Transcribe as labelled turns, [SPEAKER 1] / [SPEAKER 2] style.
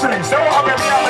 [SPEAKER 1] So I'm gonna be out.